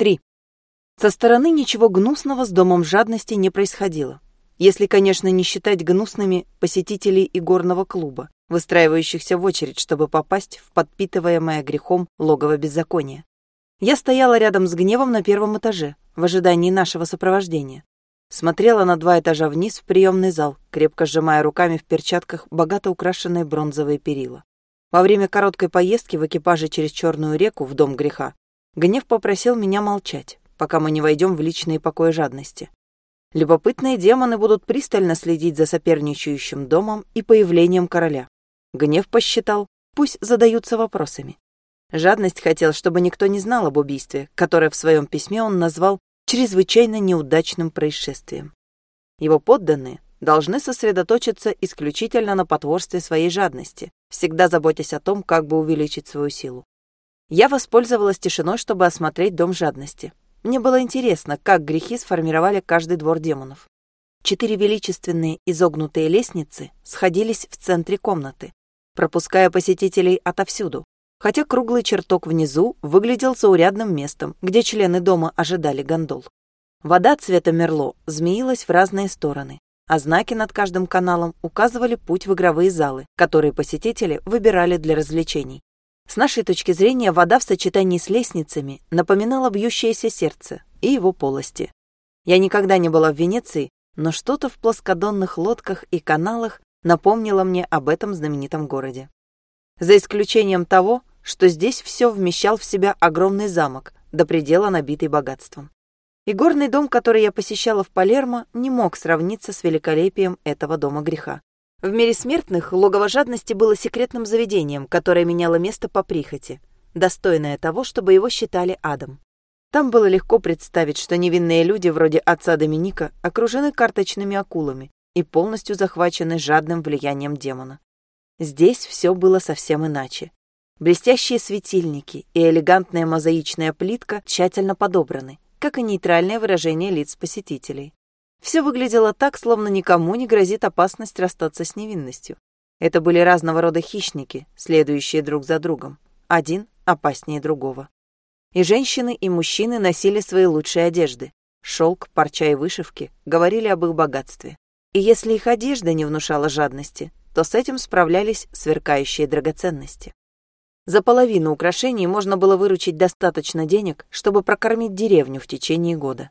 3. Со стороны ничего гнусного с домом жадности не происходило. Если, конечно, не считать гнусными посетителей игорного клуба, выстраивающихся в очередь, чтобы попасть в подпитываемое грехом логово беззакония. Я стояла рядом с гневом на первом этаже, в ожидании нашего сопровождения. Смотрела на два этажа вниз в приемный зал, крепко сжимая руками в перчатках богато украшенные бронзовые перила. Во время короткой поездки в экипаже через Черную реку в дом греха гнев попросил меня молчать пока мы не войдем в личные покои жадности. Любопытные демоны будут пристально следить за соперничающим домом и появлением короля. Гнев посчитал, пусть задаются вопросами. Жадность хотел, чтобы никто не знал об убийстве, которое в своем письме он назвал чрезвычайно неудачным происшествием. Его подданные должны сосредоточиться исключительно на потворстве своей жадности, всегда заботясь о том, как бы увеличить свою силу. Я воспользовалась тишиной, чтобы осмотреть дом жадности. Мне было интересно, как грехи сформировали каждый двор демонов. Четыре величественные изогнутые лестницы сходились в центре комнаты, пропуская посетителей отовсюду, хотя круглый чертог внизу выглядел заурядным местом, где члены дома ожидали гондол. Вода цвета мерло змеилась в разные стороны, а знаки над каждым каналом указывали путь в игровые залы, которые посетители выбирали для развлечений. С нашей точки зрения, вода в сочетании с лестницами напоминала бьющееся сердце и его полости. Я никогда не была в Венеции, но что-то в плоскодонных лодках и каналах напомнило мне об этом знаменитом городе. За исключением того, что здесь все вмещал в себя огромный замок, до предела набитый богатством. И горный дом, который я посещала в Палермо, не мог сравниться с великолепием этого дома греха. В мире смертных логово жадности было секретным заведением, которое меняло место по прихоти, достойное того, чтобы его считали адом. Там было легко представить, что невинные люди вроде отца Доминика окружены карточными акулами и полностью захвачены жадным влиянием демона. Здесь все было совсем иначе. Блестящие светильники и элегантная мозаичная плитка тщательно подобраны, как и нейтральное выражение лиц посетителей. Все выглядело так, словно никому не грозит опасность расстаться с невинностью. Это были разного рода хищники, следующие друг за другом. Один опаснее другого. И женщины, и мужчины носили свои лучшие одежды. Шелк, парча и вышивки говорили об их богатстве. И если их одежда не внушала жадности, то с этим справлялись сверкающие драгоценности. За половину украшений можно было выручить достаточно денег, чтобы прокормить деревню в течение года.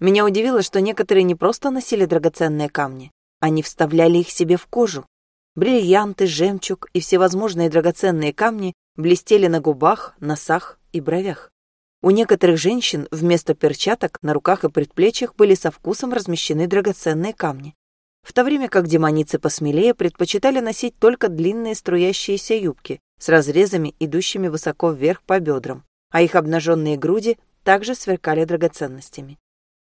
Меня удивило, что некоторые не просто носили драгоценные камни, они вставляли их себе в кожу. Бриллианты, жемчуг и всевозможные драгоценные камни блестели на губах, носах и бровях. У некоторых женщин вместо перчаток на руках и предплечьях были со вкусом размещены драгоценные камни, в то время как демоницы посмелее предпочитали носить только длинные струящиеся юбки с разрезами, идущими высоко вверх по бедрам, а их обнаженные груди также сверкали драгоценностями.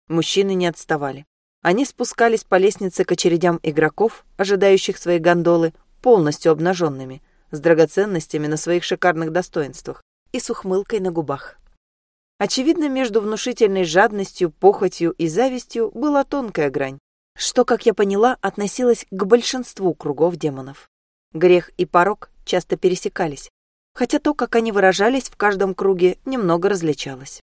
Мужчины не отставали. Они спускались по лестнице к очередям игроков, ожидающих свои гондолы, полностью обнаженными, с драгоценностями на своих шикарных достоинствах и с ухмылкой на губах. Очевидно, между внушительной жадностью, похотью и завистью была тонкая грань, что, как я поняла, относилось к большинству кругов демонов. Грех и порок часто пересекались, хотя то, как они выражались в каждом круге, немного различалось.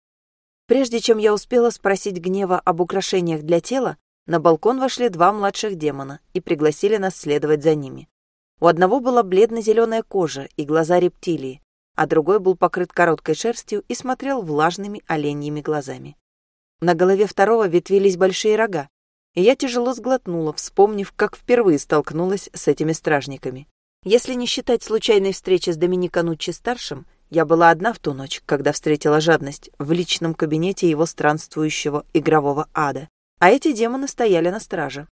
Прежде чем я успела спросить гнева об украшениях для тела, на балкон вошли два младших демона и пригласили нас следовать за ними. У одного была бледно-зеленая кожа и глаза рептилии, а другой был покрыт короткой шерстью и смотрел влажными оленьими глазами. На голове второго ветвились большие рога, и я тяжело сглотнула, вспомнив, как впервые столкнулась с этими стражниками. Если не считать случайной встречи с Доминико Нуччи-старшим, я была одна в ту ночь, когда встретила жадность в личном кабинете его странствующего игрового ада, а эти демоны стояли на страже.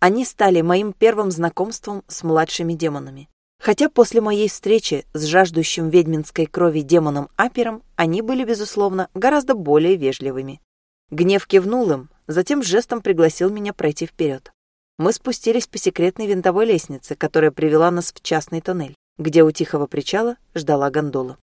Они стали моим первым знакомством с младшими демонами. Хотя после моей встречи с жаждущим ведьминской крови демоном Апером они были, безусловно, гораздо более вежливыми. Гнев кивнул им, затем жестом пригласил меня пройти вперед. Мы спустились по секретной винтовой лестнице, которая привела нас в частный тоннель, где у тихого причала ждала гондола.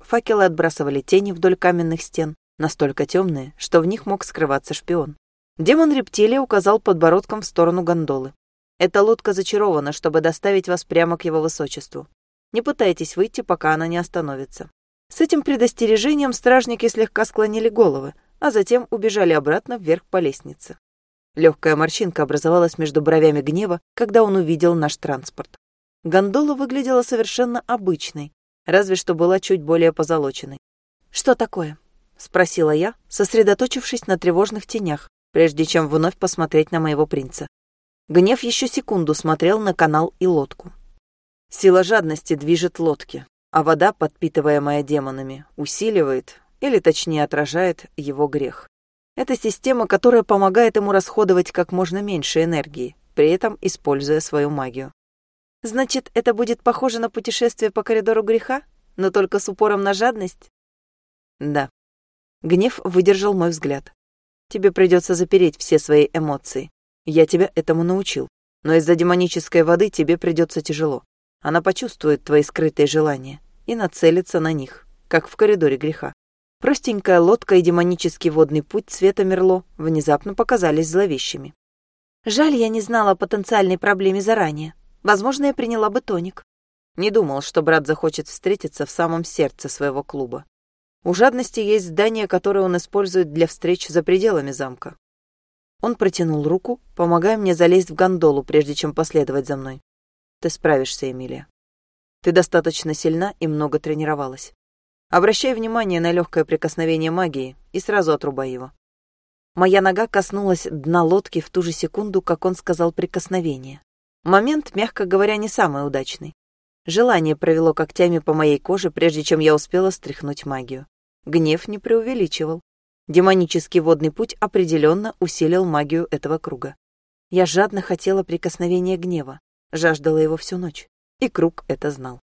Факелы отбрасывали тени вдоль каменных стен, настолько темные, что в них мог скрываться шпион. Демон рептилия указал подбородком в сторону гондолы. «Эта лодка зачарована, чтобы доставить вас прямо к его высочеству. Не пытайтесь выйти, пока она не остановится». С этим предостережением стражники слегка склонили головы, а затем убежали обратно вверх по лестнице. Легкая морщинка образовалась между бровями гнева, когда он увидел наш транспорт. Гондола выглядела совершенно обычной, разве что была чуть более позолоченной. «Что такое?» — спросила я, сосредоточившись на тревожных тенях, прежде чем вновь посмотреть на моего принца. Гнев еще секунду смотрел на канал и лодку. Сила жадности движет лодки, а вода, подпитываемая демонами, усиливает, или точнее отражает, его грех. Это система, которая помогает ему расходовать как можно меньше энергии, при этом используя свою магию. Значит, это будет похоже на путешествие по коридору греха, но только с упором на жадность? Да. Гнев выдержал мой взгляд. Тебе придется запереть все свои эмоции, я тебя этому научил. Но из-за демонической воды тебе придется тяжело. Она почувствует твои скрытые желания и нацелится на них, как в коридоре греха. Простенькая лодка и демонический водный путь цвета Мерло внезапно показались зловещими. Жаль, я не знала о потенциальной проблеме заранее. Возможно, я приняла бы тоник. Не думал, что брат захочет встретиться в самом сердце своего клуба. У жадности есть здание, которое он использует для встреч за пределами замка. Он протянул руку, помогая мне залезть в гондолу, прежде чем последовать за мной. Ты справишься, Эмилия. Ты достаточно сильна и много тренировалась. Обращай внимание на легкое прикосновение магии и сразу отрубай его. Моя нога коснулась дна лодки в ту же секунду, как он сказал прикосновение. Момент, мягко говоря, не самый удачный. Желание провело когтями по моей коже, прежде чем я успела стряхнуть магию. Гнев не преувеличивал. Демонический водный путь определенно усилил магию этого круга. Я жадно хотела прикосновения гнева, жаждала его всю ночь, и круг это знал.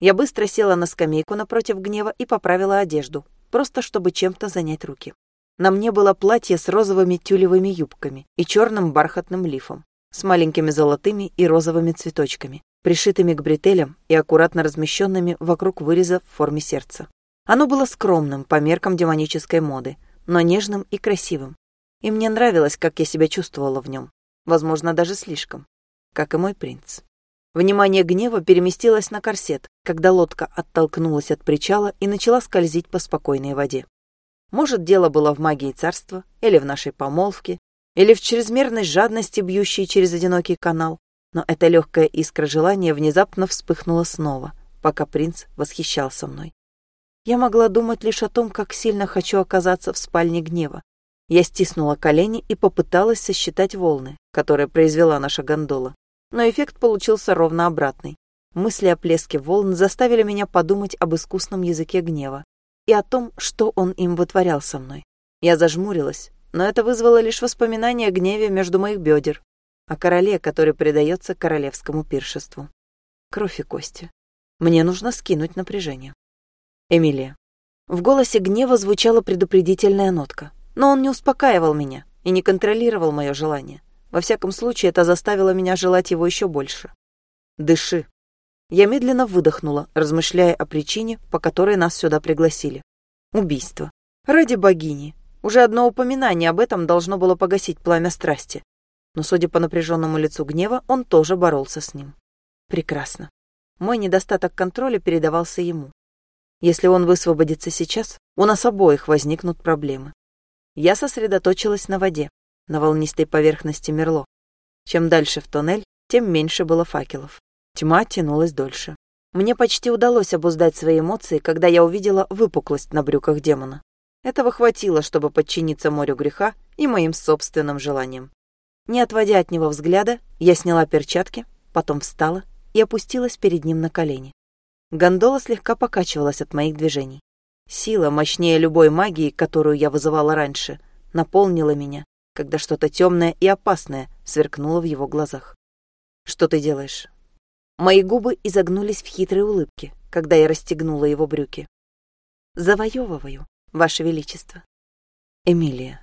Я быстро села на скамейку напротив гнева и поправила одежду, просто чтобы чем-то занять руки. На мне было платье с розовыми тюлевыми юбками и черным бархатным лифом, с маленькими золотыми и розовыми цветочками, пришитыми к бретелям и аккуратно размещенными вокруг выреза в форме сердца. Оно было скромным по меркам демонической моды, но нежным и красивым. И мне нравилось, как я себя чувствовала в нем. Возможно, даже слишком. Как и мой принц. Внимание гнева переместилось на корсет, когда лодка оттолкнулась от причала и начала скользить по спокойной воде. Может, дело было в магии царства, или в нашей помолвке, или в чрезмерной жадности, бьющей через одинокий канал, но эта легкая искра желания внезапно вспыхнула снова, пока принц восхищался мной. Я могла думать лишь о том, как сильно хочу оказаться в спальне гнева. Я стиснула колени и попыталась сосчитать волны, которые произвела наша гондола. Но эффект получился ровно обратный. Мысли о плеске волн заставили меня подумать об искусном языке гнева и о том, что он им вытворял со мной. Я зажмурилась, но это вызвало лишь воспоминания о гневе между моих бедер, о короле, который предается королевскому пиршеству. Кровь и кости. Мне нужно скинуть напряжение. Эмилия. В голосе гнева звучала предупредительная нотка, но он не успокаивал меня и не контролировал мое желание. Во всяком случае, это заставило меня желать его еще больше. Дыши. Я медленно выдохнула, размышляя о причине, по которой нас сюда пригласили. Убийство. Ради богини. Уже одно упоминание об этом должно было погасить пламя страсти. Но, судя по напряженному лицу гнева, он тоже боролся с ним. Прекрасно. Мой недостаток контроля передавался ему. Если он высвободится сейчас, у нас обоих возникнут проблемы. Я сосредоточилась на воде, на волнистой поверхности Мерло. Чем дальше в тоннель, тем меньше было факелов. Тьма тянулась дольше. Мне почти удалось обуздать свои эмоции, когда я увидела выпуклость на брюках демона. Этого хватило, чтобы подчиниться морю греха и моим собственным желаниям. Не отводя от него взгляда, я сняла перчатки, потом встала и опустилась перед ним на колени. Гондола слегка покачивалась от моих движений. Сила, мощнее любой магии, которую я вызывала раньше, наполнила меня, когда что-то темное и опасное сверкнуло в его глазах. «Что ты делаешь?» Мои губы изогнулись в хитрой улыбке, когда я расстегнула его брюки. «Завоевываю, Ваше Величество». Эмилия.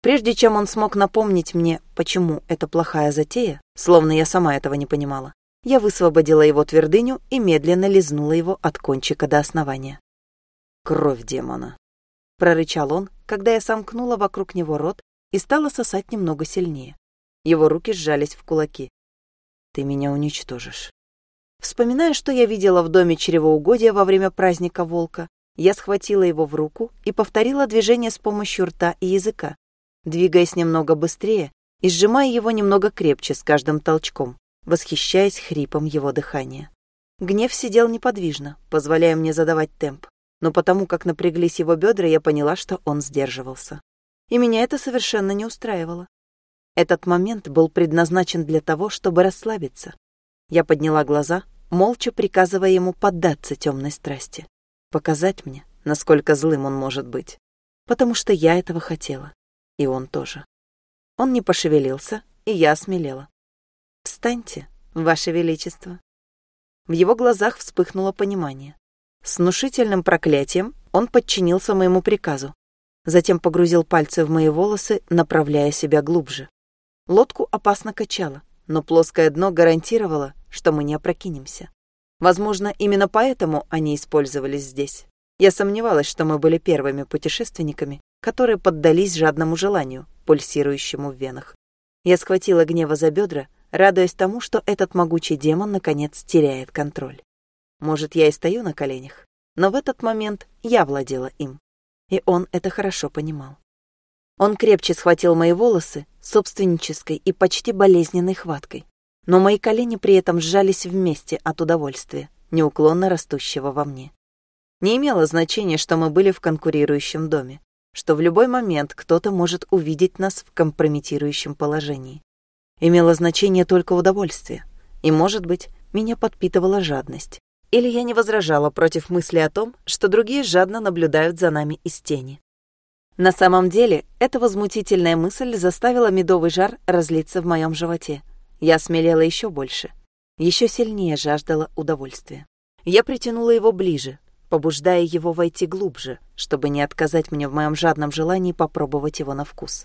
Прежде чем он смог напомнить мне, почему это плохая затея, словно я сама этого не понимала, я высвободила его твердыню и медленно лизнула его от кончика до основания. «Кровь демона!» — прорычал он, когда я сомкнула вокруг него рот и стала сосать немного сильнее. Его руки сжались в кулаки. «Ты меня уничтожишь». Вспоминая, что я видела в доме чревоугодия во время праздника волка, Я схватила его в руку и повторила движение с помощью рта и языка, двигаясь немного быстрее и сжимая его немного крепче с каждым толчком, восхищаясь хрипом его дыхания. Гнев сидел неподвижно, позволяя мне задавать темп, но потому как напряглись его бедра, я поняла, что он сдерживался. И меня это совершенно не устраивало. Этот момент был предназначен для того, чтобы расслабиться. Я подняла глаза, молча приказывая ему поддаться темной страсти, показать мне, насколько злым он может быть, потому что я этого хотела, и он тоже. Он не пошевелился, и я осмелела. «Встаньте, Ваше Величество». В его глазах вспыхнуло понимание. С внушительным проклятием он подчинился моему приказу, затем погрузил пальцы в мои волосы, направляя себя глубже. Лодку опасно качало, но плоское дно гарантировало, что мы не опрокинемся. Возможно, именно поэтому они использовались здесь. Я сомневалась, что мы были первыми путешественниками, которые поддались жадному желанию, пульсирующему в венах. Я схватила гнева за бедра, радуясь тому, что этот могучий демон наконец теряет контроль. Может, я и стою на коленях, но в этот момент я владела им. И он это хорошо понимал. Он крепче схватил мои волосы собственнической и почти болезненной хваткой. Но мои колени при этом сжались вместе от удовольствия, неуклонно растущего во мне. Не имело значения, что мы были в конкурирующем доме, что в любой момент кто-то может увидеть нас в компрометирующем положении. Имело значение только удовольствие, и, может быть, меня подпитывала жадность. Или я не возражала против мысли о том, что другие жадно наблюдают за нами из тени. На самом деле, эта возмутительная мысль заставила медовый жар разлиться в моем животе. Я смелела еще больше, еще сильнее жаждала удовольствия. Я притянула его ближе, побуждая его войти глубже, чтобы не отказать мне в моем жадном желании попробовать его на вкус.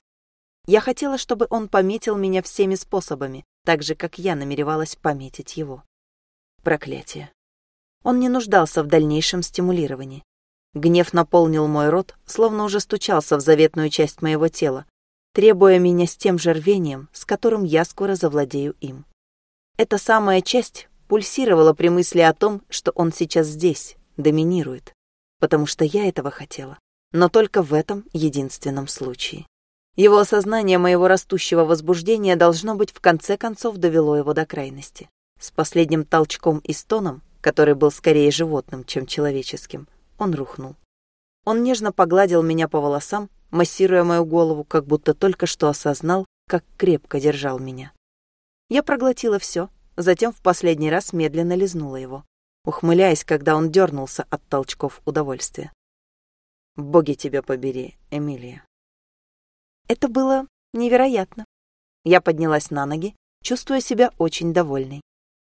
Я хотела, чтобы он пометил меня всеми способами, так же, как я намеревалась пометить его. Проклятие. Он не нуждался в дальнейшем стимулировании. Гнев наполнил мой рот, словно уже стучался в заветную часть моего тела, требуя меня с тем же рвением, с которым я скоро завладею им. Эта самая часть пульсировала при мысли о том, что он сейчас здесь, доминирует, потому что я этого хотела, но только в этом единственном случае. Его осознание моего растущего возбуждения должно быть в конце концов довело его до крайности. С последним толчком и стоном, который был скорее животным, чем человеческим, он рухнул. Он нежно погладил меня по волосам, массируя мою голову, как будто только что осознал, как крепко держал меня. Я проглотила все, затем в последний раз медленно лизнула его, ухмыляясь, когда он дернулся от толчков удовольствия. «Боги тебя побери, Эмилия». Это было невероятно. Я поднялась на ноги, чувствуя себя очень довольной.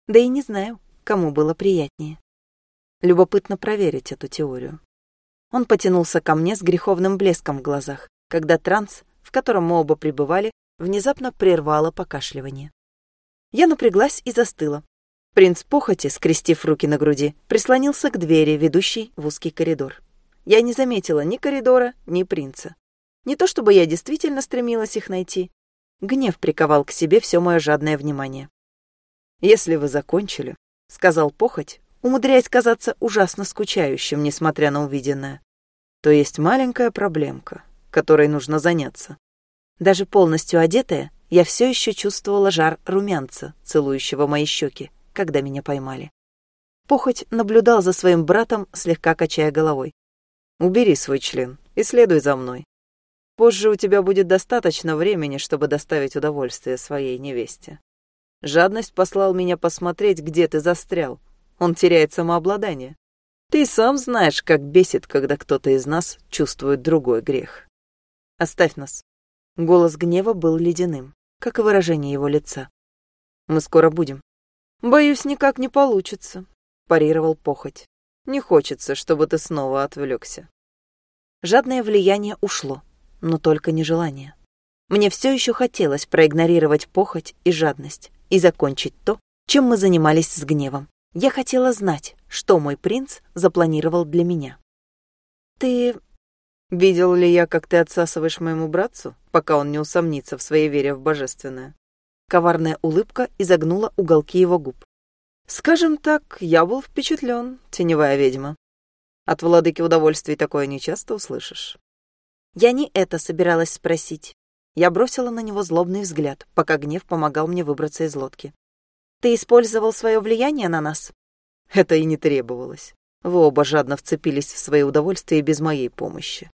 Да и не знаю, кому было приятнее. Любопытно проверить эту теорию. Он потянулся ко мне с греховным блеском в глазах, когда транс, в котором мы оба пребывали, внезапно прервало покашливание. Я напряглась и застыла. Принц похоти, скрестив руки на груди, прислонился к двери, ведущей в узкий коридор. Я не заметила ни коридора, ни принца. Не то чтобы я действительно стремилась их найти. Гнев приковал к себе все мое жадное внимание. «Если вы закончили», — сказал похоть, умудряясь казаться ужасно скучающим, несмотря на увиденное. То есть маленькая проблемка, которой нужно заняться. Даже полностью одетая, я все еще чувствовала жар румянца, целующего мои щеки, когда меня поймали. Похоть наблюдал за своим братом, слегка качая головой. «Убери свой член и следуй за мной. Позже у тебя будет достаточно времени, чтобы доставить удовольствие своей невесте. Жадность послал меня посмотреть, где ты застрял, он теряет самообладание. Ты сам знаешь, как бесит, когда кто-то из нас чувствует другой грех. Оставь нас. Голос гнева был ледяным, как и выражение его лица. Мы скоро будем. Боюсь, никак не получится, парировал похоть. Не хочется, чтобы ты снова отвлекся. Жадное влияние ушло, но только не желание. Мне все еще хотелось проигнорировать похоть и жадность и закончить то, чем мы занимались с гневом. Я хотела знать, что мой принц запланировал для меня. «Ты...» «Видел ли я, как ты отсасываешь моему братцу, пока он не усомнится в своей вере в божественное?» Коварная улыбка изогнула уголки его губ. «Скажем так, я был впечатлен, теневая ведьма». От владыки удовольствий такое нечасто услышишь. Я не это собиралась спросить. Я бросила на него злобный взгляд, пока гнев помогал мне выбраться из лодки. Ты использовал свое влияние на нас? Это и не требовалось. Вы оба жадно вцепились в свои удовольствия без моей помощи.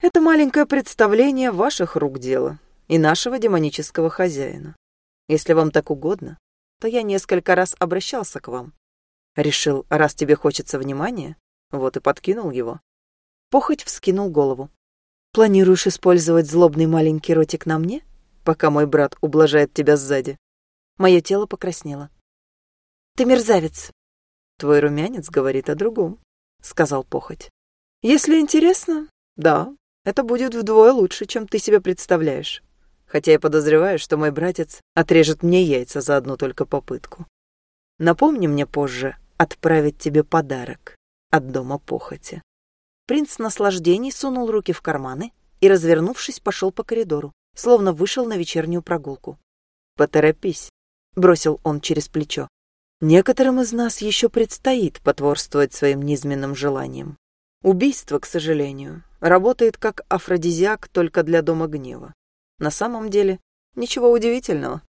Это маленькое представление ваших рук дело и нашего демонического хозяина. Если вам так угодно, то я несколько раз обращался к вам. Решил, раз тебе хочется внимания, вот и подкинул его. Похоть вскинул голову. Планируешь использовать злобный маленький ротик на мне, пока мой брат ублажает тебя сзади? Мое тело покраснело. Ты мерзавец. Твой румянец говорит о другом, сказал похоть. Если интересно, да, это будет вдвое лучше, чем ты себе представляешь. Хотя я подозреваю, что мой братец отрежет мне яйца за одну только попытку. Напомни мне позже отправить тебе подарок от дома похоти. Принц наслаждений сунул руки в карманы и, развернувшись, пошел по коридору, словно вышел на вечернюю прогулку. «Поторопись», — бросил он через плечо. «Некоторым из нас еще предстоит потворствовать своим низменным желаниям. Убийство, к сожалению, работает как афродизиак только для дома гнева. На самом деле, ничего удивительного.